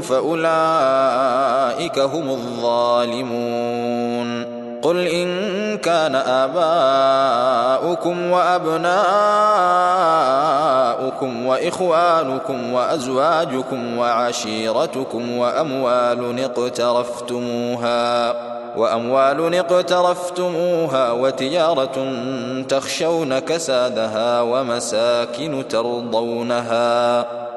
فأولئك هم الظالمون. قل إن كان آباؤكم وأبناؤكم وإخوانكم وأزواجكم وعشيرتكم وأموال اقترفتموها وأموال اقترفتموها وتجارة تخشون كسادها ومساكن ترضونها.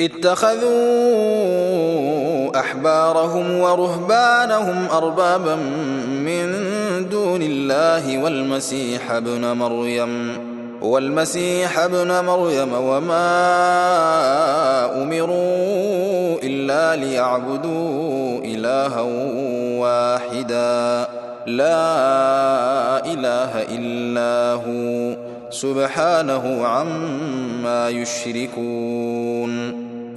اتخذوا أحبارهم ورهبانهم أربابا من دون الله والمسيح ابن مريم والمسيح ابن مريم وما أمروا إلا ليعبدوا إلها واحدا لا إله إلا هو سبحانه عما يشركون.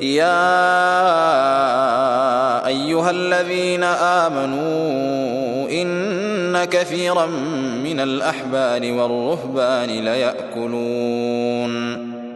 يا أيها الذين آمنوا إن كثيرا من الأحبار والرهبان ليأكلون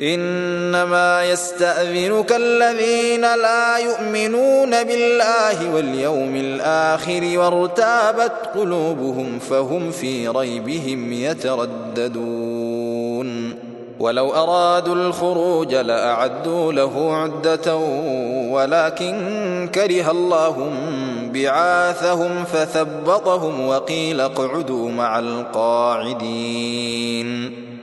إنما يستأذنك الذين لا يؤمنون بالله واليوم الآخر وارتابت قلوبهم فهم في ريبهم يترددون. ولو أرادوا الخروج لأعدوا له عدة ولكن كره الله بعاثهم فثبطهم وقيل اقعدوا مع القاعدين.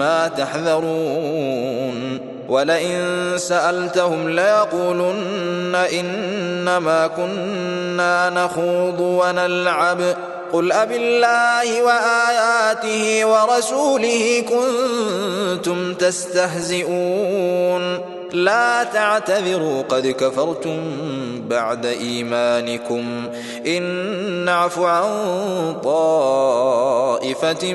ما تحذرون ولئن سألتهم ليقولن إنما كنا نخوض ونلعب قل أب الله وآياته ورسوله كنتم تستهزئون لا تعتذروا قد كفرتم بعد إيمانكم إن نعف عن طائفة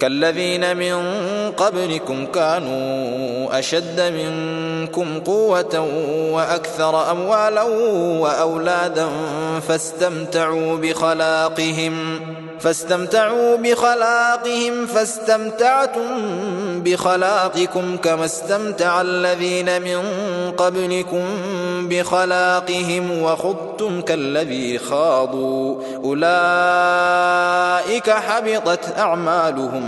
كالذين من قبلكم كانوا أشد منكم قوة وأكثر أموالا وأولادا فاستمتعوا بخلاقهم فاستمتعوا بخلاقهم فاستمتعتم بخلاقكم كما استمتع الذين من قبلكم بخلاقهم وخضتم كالذي خاضوا أولئك حبطت أعمالهم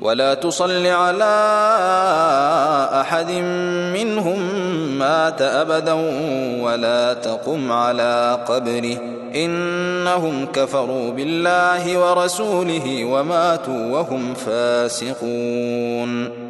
ولا تصل على أحد منهم مات أبدا ولا تقم على قبره. إنهم كفروا بالله ورسوله وماتوا وهم فاسقون.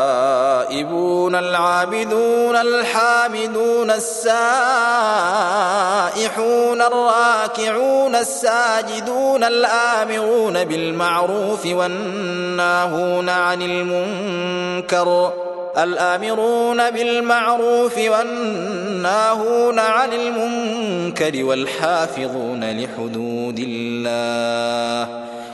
التائبون العابدون الحامدون السائحون الراكعون الساجدون الآمرون بالمعروف والناهون عن المنكر الآمرون بالمعروف والناهون عن المنكر والحافظون لحدود الله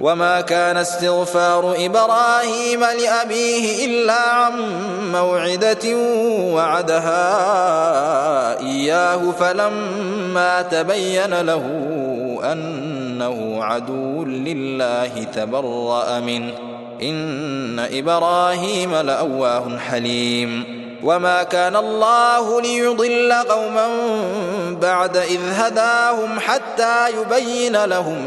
وما كان استغفار إبراهيم لأبيه إلا عن موعدة وعدها إياه فلما تبين له أنه عدو لله تبرأ منه. إن إبراهيم لأواه حليم. وما كان الله ليضل قوما بعد إذ هداهم حتى يبين لهم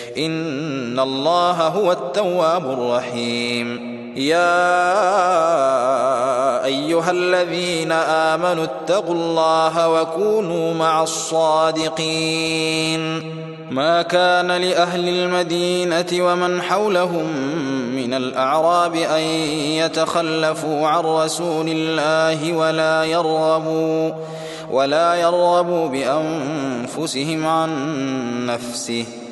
إن الله هو التواب الرحيم يا ايها الذين امنوا اتقوا الله وكونوا مع الصادقين ما كان لاهل المدينة ومن حولهم من الاعراب ان يتخلفوا عن رسول الله ولا يرغبوا ولا يرغبوا بانفسهم عن نفسه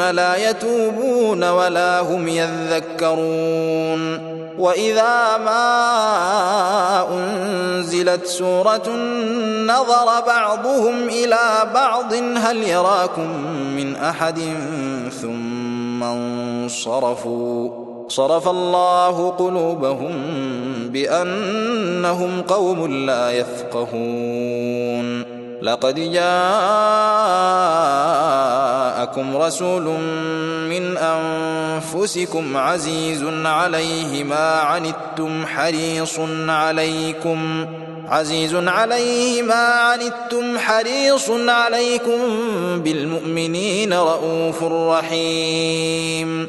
لا يتوبون ولا هم يذكرون. وإذا ما أنزلت سورة نظر بعضهم إلى بعض هل يراكم من أحد؟ ثم انصرفوا. صرف الله قلوبهم بأنهم قوم لا يفقهون. لقد جاءكم رسول من أنفسكم عزيز عليه ما عنتم حريص عليكم عزيز عليه ما عنتم حريص عليكم بالمؤمنين رءوف رحيم.